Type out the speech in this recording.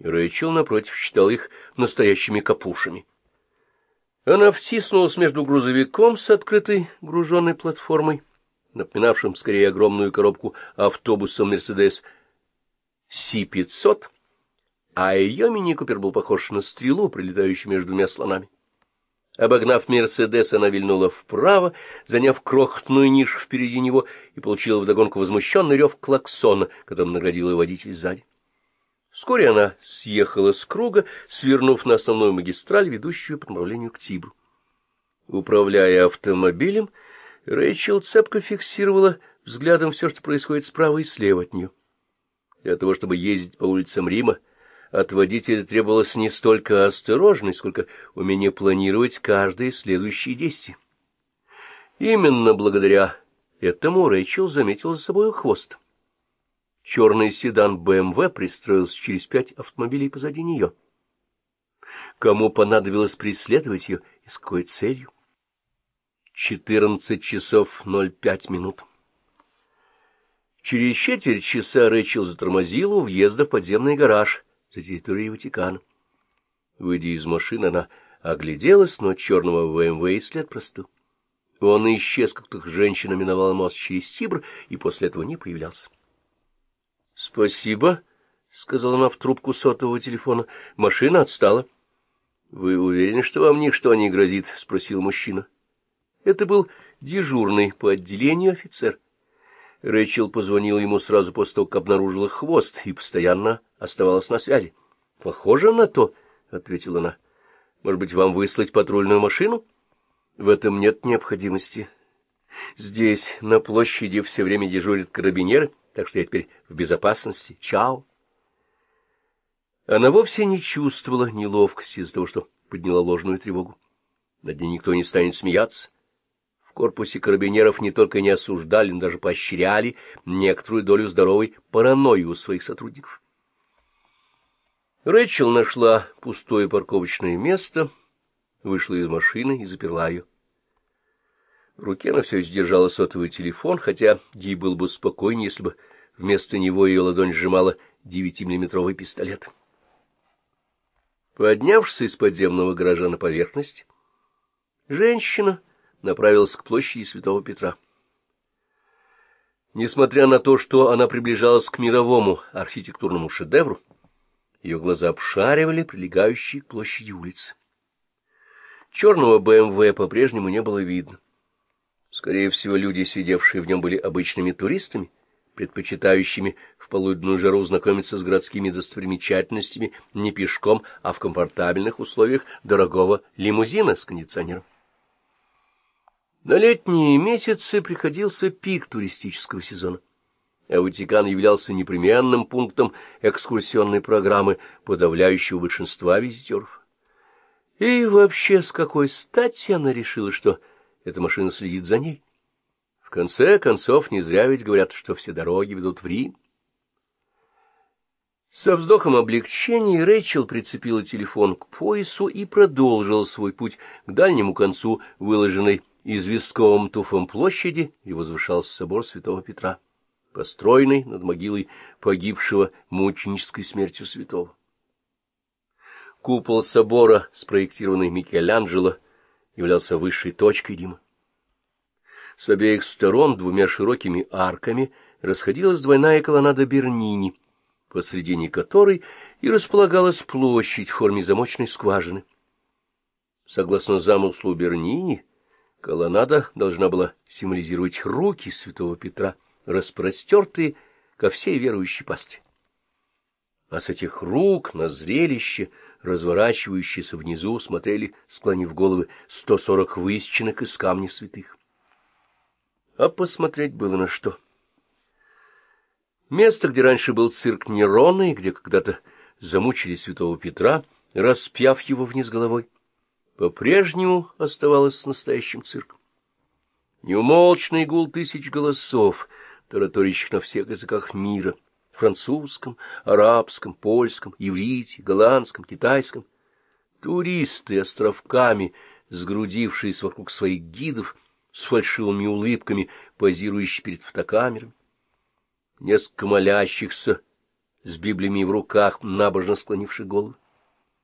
Рэйчел, напротив, считал их настоящими капушами. Она втиснулась между грузовиком с открытой груженной платформой, напоминавшим скорее огромную коробку автобуса «Мерседес» Си-500, а ее мини-купер был похож на стрелу, прилетающую между двумя слонами. Обогнав «Мерседес», она вильнула вправо, заняв крохотную нишу впереди него, и получила вдогонку возмущенный рев клаксона, которым наградил ее водитель сзади. Вскоре она съехала с круга, свернув на основную магистраль, ведущую по направлению к Тибру. Управляя автомобилем, Рэйчел цепко фиксировала взглядом все, что происходит справа и слева от нее. Для того, чтобы ездить по улицам Рима, от водителя требовалось не столько осторожность, сколько умение планировать каждое следующее действие. Именно благодаря этому Рэйчел заметила за собой хвост. Черный седан БМВ пристроился через пять автомобилей позади нее. Кому понадобилось преследовать ее и с какой целью? Четырнадцать часов ноль пять минут. Через четверть часа Рэйчел затормозила у въезда в подземный гараж — за территорией Ватикана. Выйдя из машины, она огляделась, но черного ВМВ и след простыл. Он исчез, как только женщина миновала мост через Тибр, и после этого не появлялся. — Спасибо, — сказала она в трубку сотового телефона. — Машина отстала. — Вы уверены, что вам ничто не грозит? — спросил мужчина. Это был дежурный по отделению офицер. Рэйчел позвонила ему сразу после того, как обнаружила хвост, и постоянно оставалась на связи. — Похоже на то, — ответила она. — Может быть, вам выслать патрульную машину? — В этом нет необходимости. Здесь, на площади, все время дежурят карабинеры, так что я теперь в безопасности. Чао. Она вовсе не чувствовала неловкости из-за того, что подняла ложную тревогу. Над ней никто не станет смеяться корпусе карабинеров не только не осуждали, но даже поощряли некоторую долю здоровой паранойи у своих сотрудников. Рэчел нашла пустое парковочное место, вышла из машины и заперла ее. В руке она все еще держала сотовый телефон, хотя ей было бы спокойнее, если бы вместо него ее ладонь сжимала девятимиллиметровый пистолет. Поднявшись из подземного гаража на поверхность, женщина направилась к площади Святого Петра. Несмотря на то, что она приближалась к мировому архитектурному шедевру, ее глаза обшаривали прилегающие к площади улицы. Черного БМВ по-прежнему не было видно. Скорее всего, люди, сидевшие в нем, были обычными туристами, предпочитающими в полуденную жару знакомиться с городскими достопримечательностями не пешком, а в комфортабельных условиях дорогого лимузина с кондиционером. На летние месяцы приходился пик туристического сезона, а Ватикан являлся непременным пунктом экскурсионной программы подавляющего большинства визитеров. И вообще, с какой стати она решила, что эта машина следит за ней? Конце концов, не зря ведь говорят, что все дороги ведут в Рим. Со вздохом облегчения Рэйчел прицепила телефон к поясу и продолжила свой путь к дальнему концу выложенной известковым туфом площади и возвышался собор святого Петра, построенный над могилой погибшего мученической смертью святого. Купол собора, спроектированный Микеланджело, являлся высшей точкой Рима. С обеих сторон двумя широкими арками расходилась двойная колоннада Бернини, посредине которой и располагалась площадь в форме замочной скважины. Согласно замыслу Бернини, Колоннада должна была символизировать руки святого Петра, распростертые ко всей верующей пасти. А с этих рук на зрелище, разворачивающееся внизу, смотрели, склонив головы, сто сорок высеченных из камня святых. А посмотреть было на что. Место, где раньше был цирк Нерона, и где когда-то замучили святого Петра, распяв его вниз головой, по-прежнему оставалось настоящим цирком. Неумолчный гул тысяч голосов, тараторящих на всех языках мира, французском, арабском, польском, иврите, голландском, китайском. Туристы островками, сгрудившиеся вокруг своих гидов, с фальшивыми улыбками, позирующие перед фотокамерами. Несколько молящихся с библиями в руках, набожно склонивших головы.